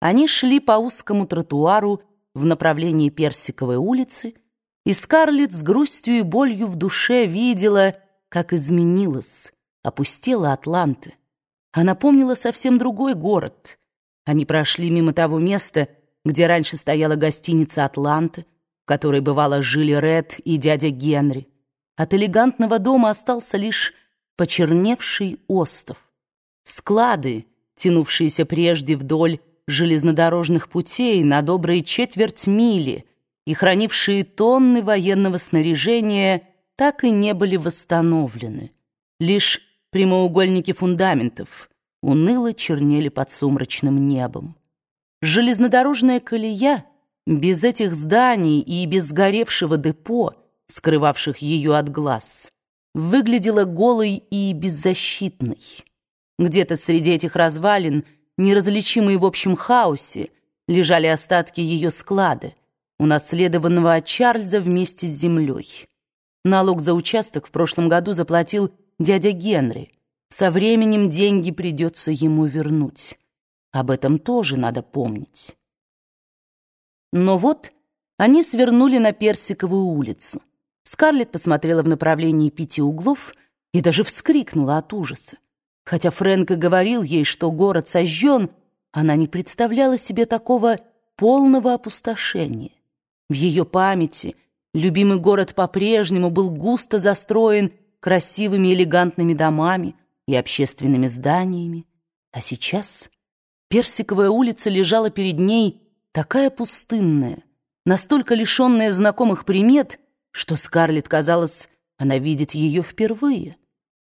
Они шли по узкому тротуару в направлении Персиковой улицы, и Скарлетт с грустью и болью в душе видела, как изменилась, опустела Атланта. Она помнила совсем другой город. Они прошли мимо того места, где раньше стояла гостиница «Атланта», в которой, бывало, жили Ред и дядя Генри. От элегантного дома остался лишь почерневший остов. Склады, тянувшиеся прежде вдоль железнодорожных путей на добрые четверть мили и хранившие тонны военного снаряжения, так и не были восстановлены. Лишь прямоугольники фундаментов уныло чернели под сумрачным небом. Железнодорожная колея без этих зданий и без сгоревшего депо, скрывавших ее от глаз, выглядела голой и беззащитной. Где-то среди этих развалин, неразличимые в общем хаосе, лежали остатки ее склада, унаследованного от Чарльза вместе с землей. Налог за участок в прошлом году заплатил дядя Генри. Со временем деньги придется ему вернуть. Об этом тоже надо помнить. Но вот они свернули на Персиковую улицу. Скарлетт посмотрела в направлении пяти углов и даже вскрикнула от ужаса. Хотя Фрэнк и говорил ей, что город сожжен, она не представляла себе такого полного опустошения. В ее памяти любимый город по-прежнему был густо застроен красивыми элегантными домами и общественными зданиями, а сейчас... Персиковая улица лежала перед ней такая пустынная, настолько лишенная знакомых примет, что Скарлетт казалось, она видит ее впервые.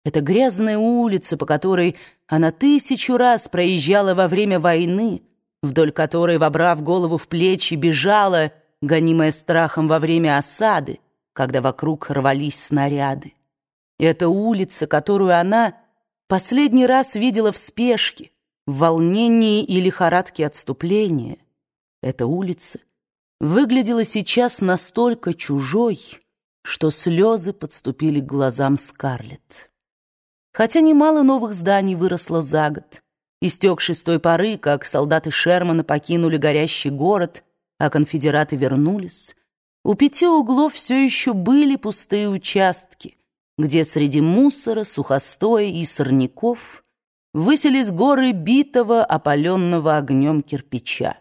Это грязная улица, по которой она тысячу раз проезжала во время войны, вдоль которой, вобрав голову в плечи, бежала, гонимая страхом во время осады, когда вокруг рвались снаряды. Это улица, которую она последний раз видела в спешке, в волнении и лихорадке отступления. Эта улица выглядела сейчас настолько чужой, что слезы подступили к глазам Скарлетт. Хотя немало новых зданий выросло за год, истекший с той поры, как солдаты Шермана покинули горящий город, а конфедераты вернулись, у пяти углов все еще были пустые участки, где среди мусора, сухостоя и сорняков высились горы битого, опаленного огнем кирпича.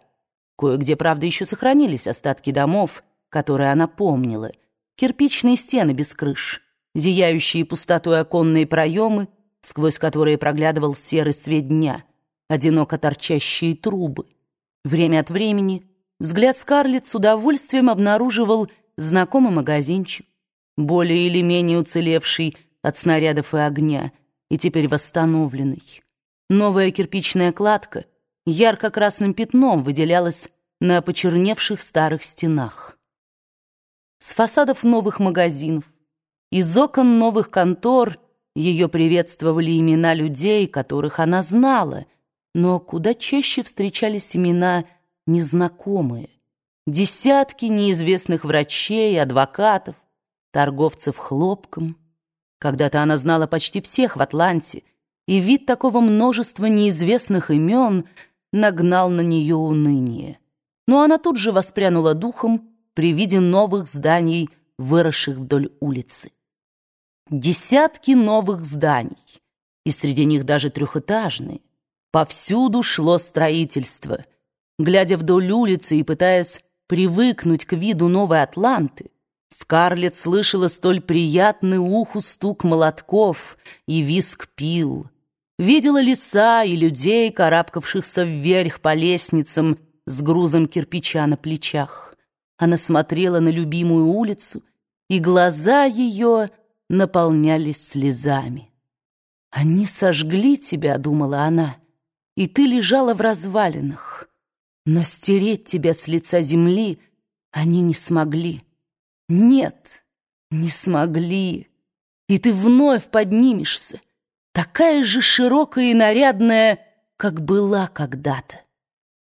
Кое-где, правда, еще сохранились остатки домов, которые она помнила. Кирпичные стены без крыш, зияющие пустотой оконные проемы, сквозь которые проглядывал серый свет дня, одиноко торчащие трубы. Время от времени взгляд Скарлетт с удовольствием обнаруживал знакомый магазинчик, более или менее уцелевший от снарядов и огня, и теперь восстановленный. Новая кирпичная кладка ярко-красным пятном выделялась на почерневших старых стенах. С фасадов новых магазинов, из окон новых контор ее приветствовали имена людей, которых она знала, но куда чаще встречались имена незнакомые. Десятки неизвестных врачей, адвокатов, торговцев хлопком — когда-то она знала почти всех в Атланте, и вид такого множества неизвестных имен нагнал на нее уныние. Но она тут же воспрянула духом при виде новых зданий, выросших вдоль улицы. Десятки новых зданий, и среди них даже трехэтажные. Повсюду шло строительство. Глядя вдоль улицы и пытаясь привыкнуть к виду новой Атланты, Скарлетт слышала столь приятный уху стук молотков и виск пил. Видела леса и людей, карабкавшихся вверх по лестницам с грузом кирпича на плечах. Она смотрела на любимую улицу, и глаза ее наполнялись слезами. «Они сожгли тебя», — думала она, — «и ты лежала в развалинах. Но стереть тебя с лица земли они не смогли». Нет, не смогли. И ты вновь поднимешься, такая же широкая и нарядная, как была когда-то.